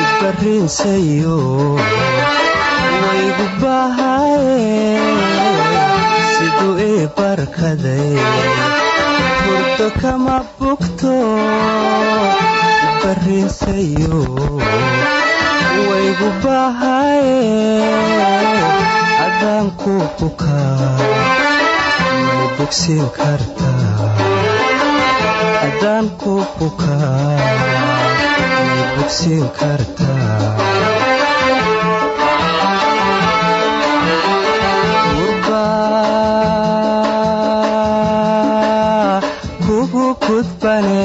ibarriinsayo waygu bahaye siduu ii barkaday kama bogto ibarriinsayo waygu bahaye adaan ku bukaa adaan ku bukaa may bogsiin kartaa gurbaa kugu gudbane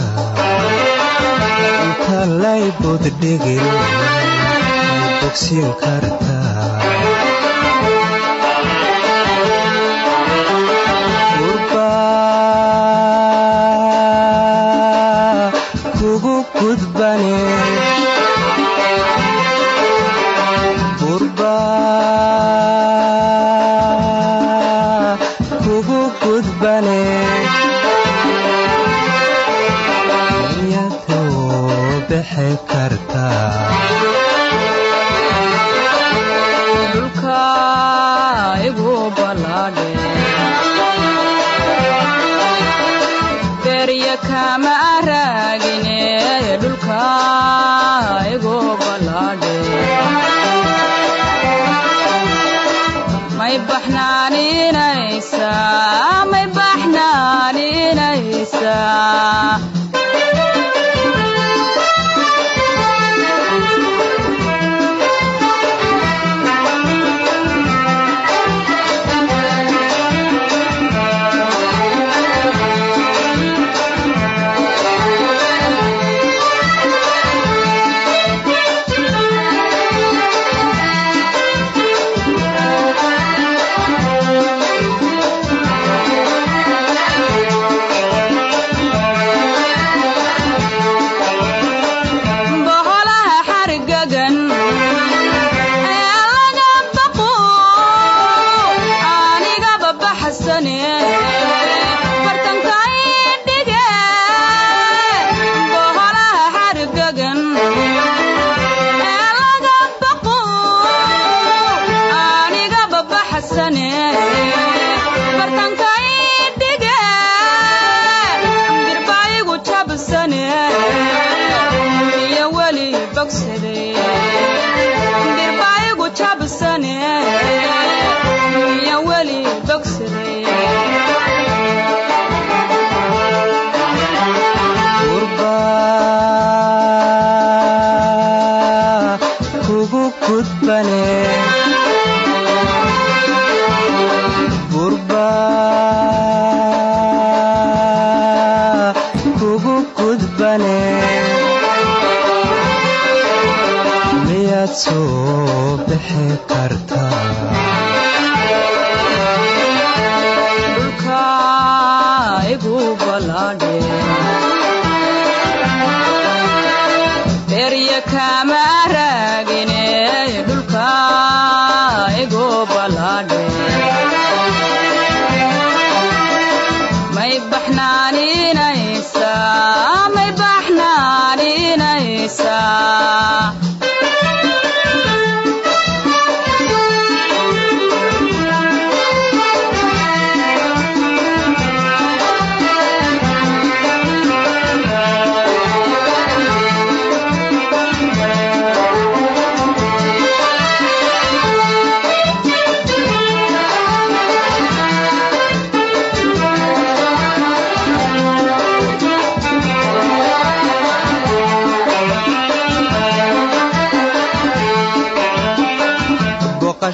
laybod dhegel ma bogsiin kartaa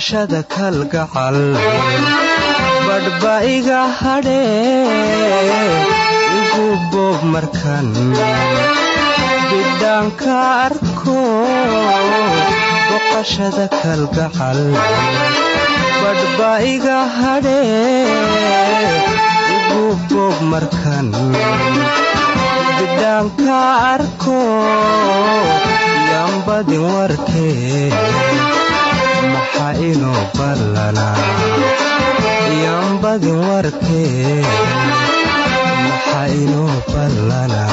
boqashada kalgacal badhba iga igu boob markan bidhaanka arko boqashada kalgacal badhba iga hadhee igu boob markan bidhaanka arko yambadin warkee maxaa inoo ballanaa yambadin warkee inoo ballanaa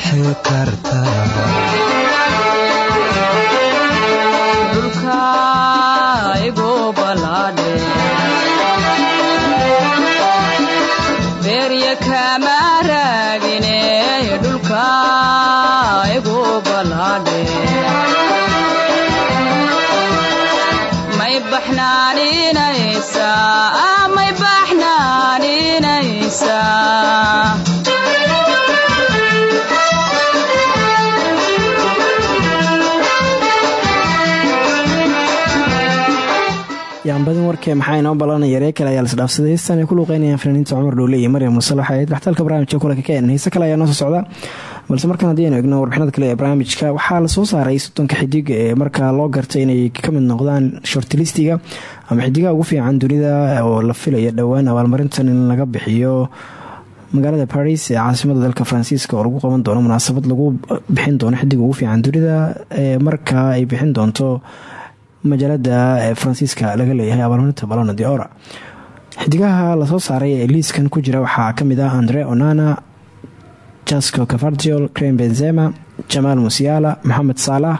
soo warkee maxaa inoo ballanaya yaree kale ayaa lasdhaafsaday heestan ay ku luuqeynayaan fanaaniinta cumar dhowle iyo maryam ahayd dhaxtaalka barnaamijka kulanka ka enan heese kale ayaa noo soo socda. Balse markaan haddii aynu egno warbixinada kale ee barnaamijka waxaa la soo saaray soddonka xidig ee markaa loo gartay inay ka mid noqdaan shortlistiga ama xidigaha ugu fiican dunida oo la filaya dhowaan abaalmarintan in laga bixiyo magaalada paris ee caasimada dalka faransiiska oo lagu qaban doono munaasabad lagu bixin doono xidiga ugu fiican dunida ee markaa ay bixin doonto majaalada faransiiska laga leeyahay abaalmarinta balona de ora xidigaha la soo saaray ee liiskan ku jira waxaa ka mid ah andre onana jasco cavardiol crem benzema jamaal musiala moxamed salah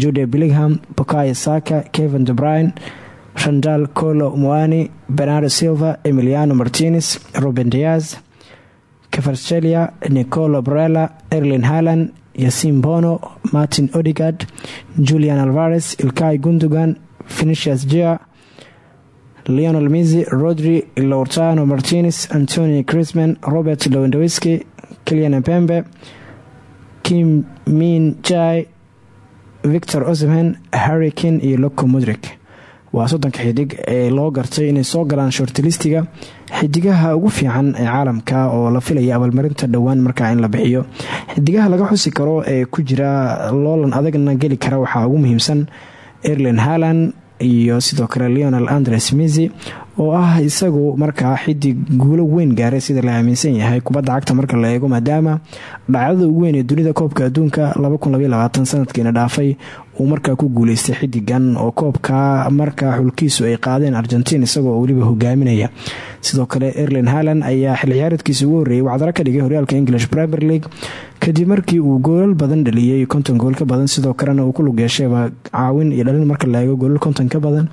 jude billingham bokaya saka kevin debrine randal colo moani bernardo silva emiliano martinez ruben diaz cafarcelia nicolo brella erlin haland yasin bono martin odigard julian alvares ilkai gundogan finicius jea leonel misi rodri laurtano martinez antony crisman robert lewandowski kilian pembe kim min jai victor osimhen harrikin iyo loco mudrik waa soddonka xidig ee loo gartay inay soo galaan shortlistiga xidigaha ugu fiican ee caalamka oo la filaya abaalmarinta dhowaan markaa in la bixiyo. Xidigaha laga xusi karo ee ku jira loolan adagna geli kara waxaa ugu muhiimsan erlin haland iyo sidoo kale leonel andres misi oo ah isagu markaa xidig guulo weyn gaaray sida la aaminsan yahay kubadda cagta marka la eego maadaama dhacdada ugu weyn ee dunida koobka adduunka sanadkiina dhaafay uu markaa ku guuleystay xidigan oo koobka markaa xulkiisu ay qaadeen argentiin isagoo weliba hogaaminaya. Sidoo kale erlin haland ayaa xil ciyaareedkiisa ugu horreeyay wacdaro ka dhigay horyaalka english premier league. Kadib markii uu goolal badan dhaliyey konton gool ka badan sidoo kalena uu ku lug yeeshayba caawin iyo dhalin marka la eego goolal konton ka badan.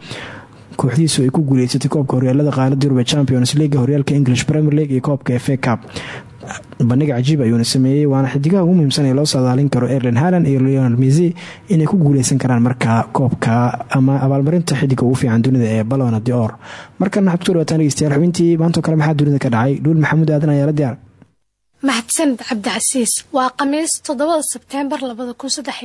Kooxdiisu ay ku guuleysatay koobka horyaalada qaalada yurub champions league horyaalka english premier league iyo koobka fa cup bandhiga cajiib ayuuna sameeyey waana xidigaha ugu muhiimsan ee loo saadaalin karo erlen haland iyo leonel misi inay ku guuleysan karaan markaa koobka ama abaalmarinta xidiga ugu fiican dunida ee balona de or markana waxaad ku soo dhawataan dhegeystayaal xubintii maantoo kale maxaa dunida ka dhacay? Dhuul maxamuud aadan ayaa la diyaar mahadsanid cabdicasiis waa khamiis toddobada sebteembar labada kun saddex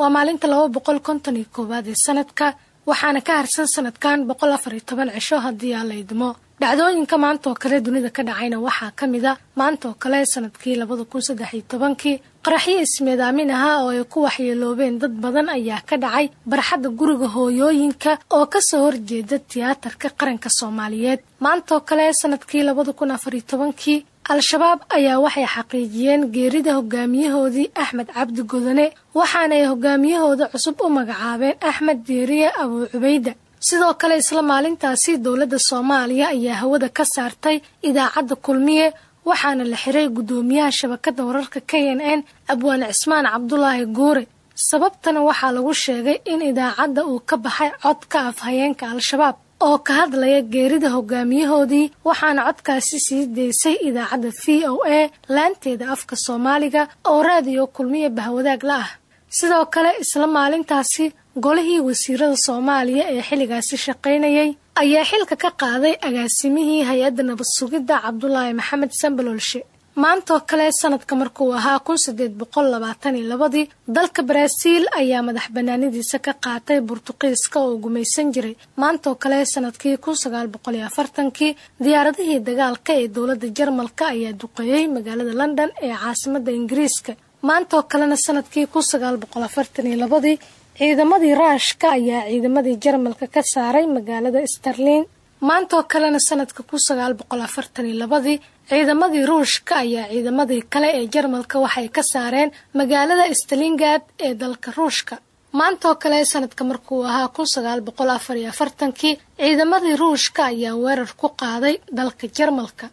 waa maalinta laba boqol konton iyo sanadka waxaana ka harsan sanadkan boqol afar iyo toban cisho haddii aa la idmo. Dhacdooyinka maanta oo kale dunida ka dhacayna waxaa ka mid a maanta oo kale sannadkii labada kun saddex iyo tobankii. Qaraxyo ismeedaamin ahaa oo ay ku waxyeeloobeen dad badan ayaa ka dhacay barxadda guriga hooyooyinka oo ka soo horjeeda tiyaatarka qaranka soomaaliyeed. Maanta oo kale sannadkii labada kun afar iyo tobankii al-shabaab ayaa waxay xaqiijiyeen geerida hogaamiyahoodii axmed cabdi godane waxaana ay hogaamiyahooda cusub u magacaabeen axmed deeriye abuu cubayda. Sidoo kale isla maalintaasi dowladda soomaaliya ayaa hawada ka saartay idaacadda kulmiye waxaana la xiray guddoomiyaha shabakadda wararka k n n abwaan cismaan cabdulaahi guure. Sababtana waxaa lagu sheegay in idaacadda uu ka baxay codka afhayeenka al-shabaab oo ka hadlaya geerida hogaamiyahoodii waxaana codkaasi sii deysay idaacadda v o a laanteeda afka soomaaliga oo raadiyo kulmiye bahwadaag la ah. Sidoo kale isla maalintaasi golihii wasiirada soomaaliya ee xilligaasi shaqaynayay ayaa xilka ka qaaday agaasimihii hay'adda nabad sugidda cabdulaahi maxamed sambalolshe maantaoo kale sanadka markuu ahaa kun sideed boqol labaatan iyo labadii dalka baraaziil ayaa madax banaanidiisa ka qaatay burtuqiiska oo gumaysan jiray. Maantaoo kale sannadkii kun sagaal boqol afartankii diyaaradihii dagaalka ee dowladda jarmalka ayaa duqeeyey magaalada london ee caasimadda ingiriiska. Maantaoo kalena sannadkii kun sagaal boqol afartan iyo labadii ciidamadii raashka ayaa ciidamadii jarmalka ka saaray magaalada starlin maantaoo kalena sanadka kun sagaal boqol afartan labadii ciidamadii ruushka ayaa ciidamadii kale ee jarmalka waxay ka saareen magaalada stalingad ee dalka ruushka. Maantaoo kale sanadka markuu ahaa kun sagaal boqol afar iyo afartankii ciidamadii ruushka ayaa weerar ku qaaday dalka jarmalka.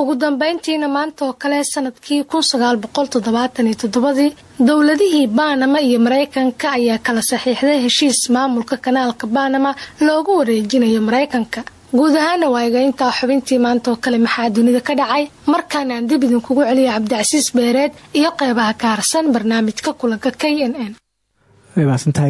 Ugu dambeyntiina maanta oo kale sannadkii kun sagaal boqol toddobaatan iyo toddobadii dowladihii baanama iyo maraykanka ayaa kala saxiixday heshiis maamulka kanaalka baanama loogu wareejinayo maraykanka guud ahaana waa intaa xubintii maanta kale maxaa dunida ka dhacay? Markaana aan dib idinkugu celiya cabdicasiis beereed iyo qeybaha ka barnaamijka kulanka k n n.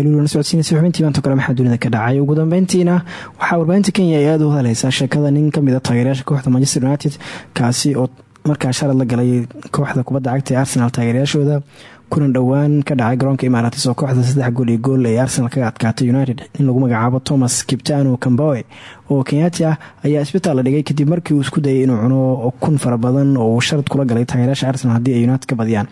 Luulana socodsiinaysa xubintii maanta kale maxaa dunida ka dhacay? Ugu dambeyntiina waxaa warbaahinta kenya ay aada u hadaleysaa sheekada nin ka mid a taageerayaasha kooxda manchester united kaasi oo markaa shalad la galay kooxda kubadda cagta ee arsenal taageerayaashooda kulan dhowaan ka dhacay garoonka imaaratis oo kooxda saddex gool iyo gool ay arsenal kaga adkaatay united. In lagu magacaabo thomas kiptano camboe oo kenyaati ah ayaa isbitaal la dhigay kadib markii uu isku dayay inuu cuno kun fara badan oo uu sharad kula galay taageerayaasha arsenal haddii ay united ka badiyaan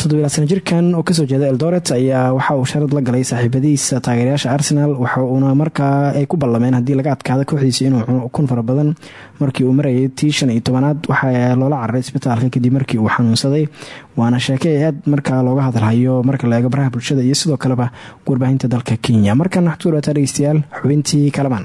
toddobiilaad sana jirkan oo ka soo jeeda eldoret ayaa waxa uu sharad la galay saaxiibadiisa taageerayaasha arsenal waxa uuna markaa ay ku ballameen haddii laga adkaado kooxdiisa inuu cuno kun fara badan markii uu marayay tii shan iyo tobanaad waxaa loola cararay isbitaalka kadib markii uu xanuunsaday. Waana sheeke aad markaa looga hadalhayo marka la eego baraha bulshada iyo sidoo kaleba warbaahinta dalka kenya. Markan waxaad ku xubintii kalamaan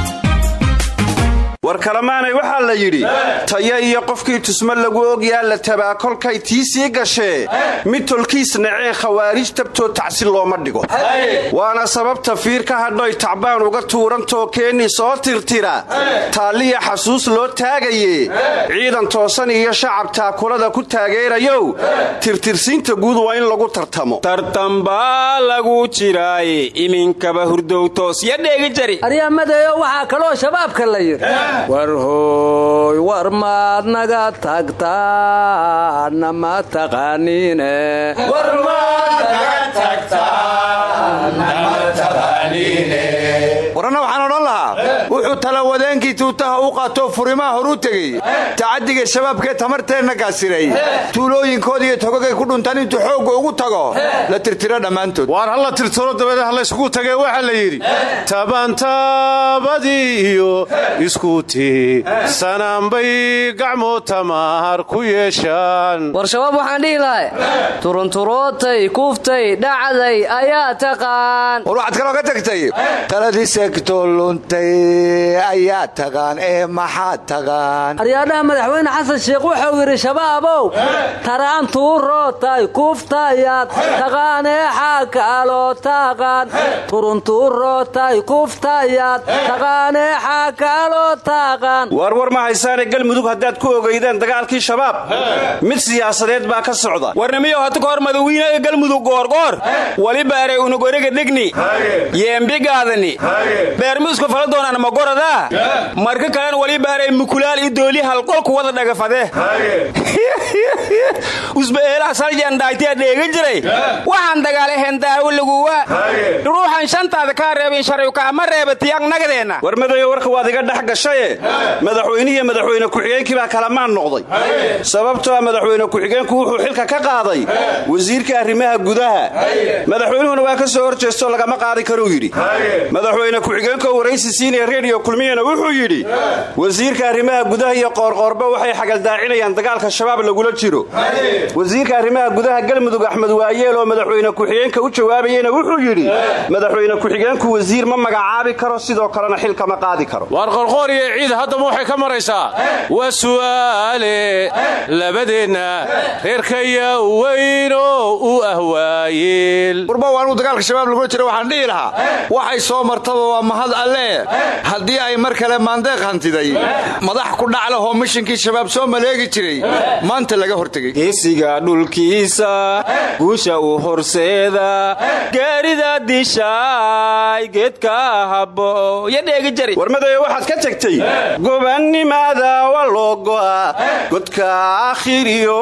war kalemaanay waxaa la yidhi taya iyo qofkii tusmo lagu ogyaa la tabaakolkay tii sii gashee mid tolkiis nacee khawaarij tabtoo tacsi looma dhigo. Waana sababta fiir ka hadhoy tacbaan uga tuurantoo keeni soo tirtira. Taalliya xasuus loo taagaye ciidan toosan iyo shacab taakulada ku taageerayow. Tirtirsiinta guud waa in lagu tartamo. Tartambaa lagu jiraaye iminkaba hurdowtoosya dheegi jari. Aryamadeeyo waxaa kaloo shabaabka la yidhi war hooy war maad naga tagtaana ma taqaaniine warana waxaan odhan lahaa wuxuu talawadeenkii tuutaha u qaatoo furimaha horu tegey. Tacadiga shabaabkee tamarteenna gaasiray. Tuulooyinkood iyo togagay ku dhuntaan intuu xoogga ugu tago. La tirtiro dhammaantood. Waar halla tirtiro dabeed ha layskugu tagee waxaa la yidhi. Tabantaabadii iyo iskutii sanaanbay gacmoo tamaar ku yeeshaan. War shabaab waxaan dhihi lahay turunturootay kuftay dhacday ayaa taqaan. War waxaad kaloo ka tagtay. Taladii seegtoo luntay ayaa taqaan ee maxaa taqaan aryaadhaha madaxweyne xasan sheekh wuxuu yidhi shabaabow taraan tuurootay kuftayaad taqaanee xaakaaloo taqaan turuntuurootay kuftayaad taqaanee xaakaaloo taqaan warwar ma haysaane galmudug haddaad ku ogeydeen dagaalkii shabaab. Mid siyaasadeed baa ka socda. Warnimiyo hatu ka hor madawiinaga galmudug goorgoor wali baaray unugoriga dhigni. Yeembigaadani beermiisku fala doonaan magorodaa marka kalena wali baaray mukulaal i dooli halqolku wada dhagafade. Usbaeelaha saljandhaaytiya dheega jiray. Waxaan dagaale hendaawo laguwa ruuxan shantaada kaa reebin sharciwka ma reebatiyan nagadeenna war madayo warka waad iga dhex gashaye madaxweynihiiyo madaxweyne ku-xigeenkii baa kalamaan noqday. Sababtoo a madaxweyne ku-xigeenku wuxuu xilka ka qaaday wasiirka arrimaha gudaha. Madaxweynuhuna waa ka soo hor jeestoo lagama qaadi karuu yidhi. Madaxweyne ku-xigeenkoo waraysi siinaya rediyo kulmiyana wuxuu yidhi. Wasiirka arrimaha gudaha iyo qoorqoorba waxay xagaldaacinayaan dagaalka shabaab lagula jiro. Wasiirka arrimaha gudaha galmudug axmed waayeel oo madaxweyne ku-xigeenka u jawaabayena wuxuu yidhi madaxweyne ku-xigeenku wasiir ma magacaabi karo sidoo kalena xilka ma qaadi karo. Waar qorqoor iyo ciid haddaba waxay ka maraysaa? Waa su'aale labadeenna reerkaya weynoo u ah waayeel. Warbow anuu dagaalka shabaab lagula jiro waxaan dhihi lahaa. Waxay soo martaba waa mahad alle haddii ay mar kale maandeeq hantiday madax ku dhaclahoo mishinkii shabaab soo maleegi jiray maanta laga hortegey. Geesiga dhulkiisa guusha u horseeda gaarida dishaay geedka habbo yo dheegi jari. Warmadayo waxaad ka tagtay gobannimada waa loo go'a godka akhiriyo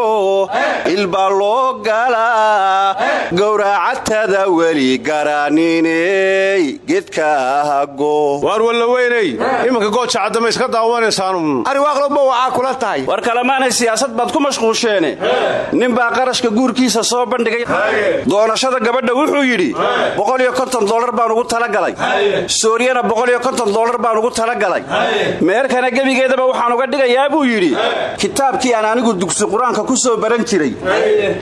ilbaa loo galaa gowracatada weli garaniney geedka hago weyney imanka gooja caddama iska daawanaysaanu ariwaaqloba waxaa kula tahay. War kalemaanay siyaasad baad ku mashquusheene. Ninbaa qarashka guurkiisa soo bandhigay. Doonashada gabadha wuxuu yidhi dolar baan ugu talagalay. Suuriyana dolar baan ugu talagalay. Meerkana gebigeedaba waxaan uga dhigayaa buu yidhi kitaabkii aan anigu dugsi qur'aanka ku soo baran jiray.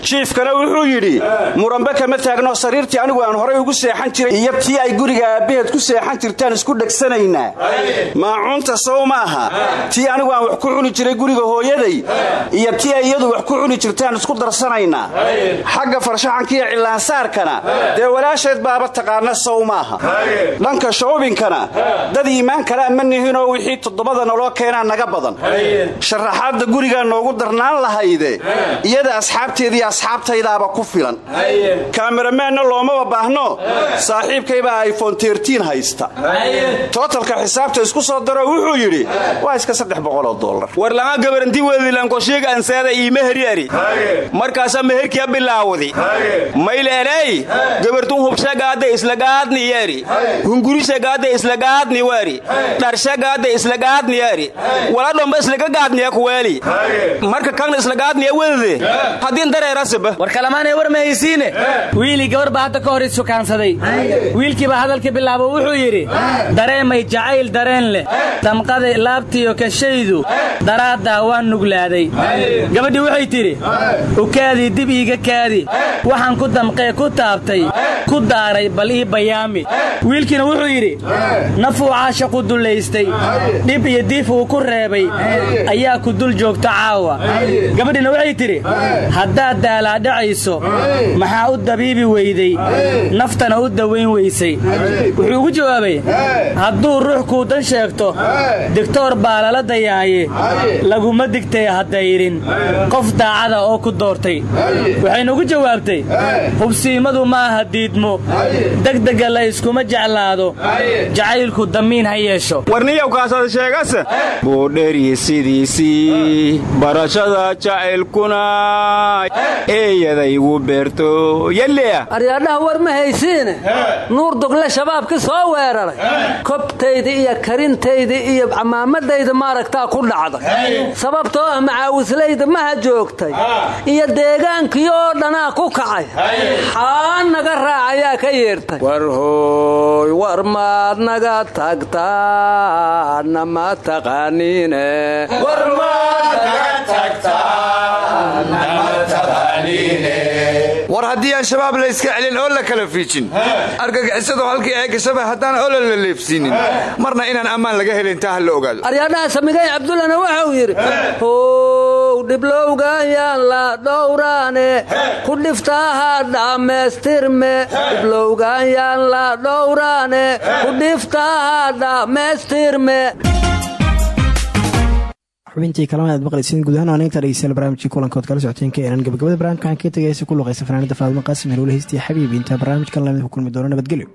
Jiifkana wuxuu yidhi muranbe kama taagno sariirtii anigu aan horay ugu seexan jiray. Iyo tii ay guriga aabbaheed ku seexan jirtaan isku dhegsanaynaa maacuunta sow maaha tii anigu aan wax ku cuni jiray guriga hooyaday iyo tii ay iyadu wax ku cuni jirtaan isku darsanaynaa. Xagga farshaxankiiyo cillaansaarkana dee walaasheed baaba taqaana sow maaha dhanka shawbinkana dad iimaan kalea ma nihinoo wixii toddobada naloo keenaa naga badan. Sharaxaadda gurigaa noogu darnaan lahayde iyada asxaabteedii asxaabtaydaaba ku filan. Kaameramaanna loomaba baahno saaxiibkaybaa iphone haysta tootalka xisaabta isku soo daro wuxuu yidhi waa iska saddex boqoloo dollar. War lama gabaranti wedilankoshiiga ansaada iima heriari markaasaa meherkiya bilaawdi mayleeley gabartun hubshagaada islagaadni yeri hungurishagaada islagaadni weri dharshagaada islagaadni yeri waladhomba islagagaadniya kuweeli marka kan islagaadniya wedade haddin dareerasaba war kalamaanay war ma haysiine wiilii gabar baa hadda ka hor isukaansaday wiilkii wiilkiiba hadalkii bilaabo wuxuu yidhi dareemay jacayl dareen leh damqada laabtiyo kashaydu daraaddaa waan nuglaaday. Gabadhii waxay tidhi ukaadii dib iiga kaadi. Waxaan ku damqee ku taabtay ku daaray bal ii bayaami. Wiilkiina wuxuu yidhi nafuu caashaqu dullaystay. Dhib iyo diif uu ku reebay ayaa ku dul joogta caawa. Gabadhiina waxay tidhi haddaad daalaadhacayso maxaa u dabiibi weyday? Naftana u dawayn weysay. Wuxuu ugu jawaabay hadduu ruux kuu dan sheegto digtoor baa lala dayaaye laguma digtay haddayrin qof daacada oo ku doortay. Waxayna ugu jawaabtay. Hubsiimadu maaha diidmo. Degdega la iskuma jeclaado. Jacaylku damiin ha yeesho. Warniyow kaasaad sheegase buudheryi sidiisii barashada jacaylkuna eeyadaygu beerto. Yalleya aryaadhaha war ma haysiine? Nuur dogle shabaabki soo weeraray kobtayda iyo karintayda iyo camaamadayda maaragtaa ku dhacday. Sababtoo ah macaawislayda maha joogtay. Iyo deegaankii oo dhanaa ku kacay. Xaa naga raacayaa ka yeertay. War hooy war maad naga tagtaana ma taqaaniine war haddii aan shabaab la iska celin oo la kala fiijin. Argagixisadu halkii ay gashaba haddaan olol la leefsiinin. Marna inaan ammaan laga helin taa ha la ogaado. Aryaadhaha samigay cabdullana waxa uu yidhi how dhiblowgayaan la dhowraane. Ku dhiftaaha dhammaystirme dhiblowgayaan la dhowraane. Ku dhiftaaha dhammaystirme xubintii kalama aad maqlaysiin guud ahaan inta dhegeystayaal barnaamijkii kulankood. Kala socoteen ka eran gabagabada barnamijka waxaan ka tegaysa ku luqaysa fanaanida faadimo qaasim herwle heystii xabiib intaa barnaamijkan la mid ku kulmi doono nabadgelyo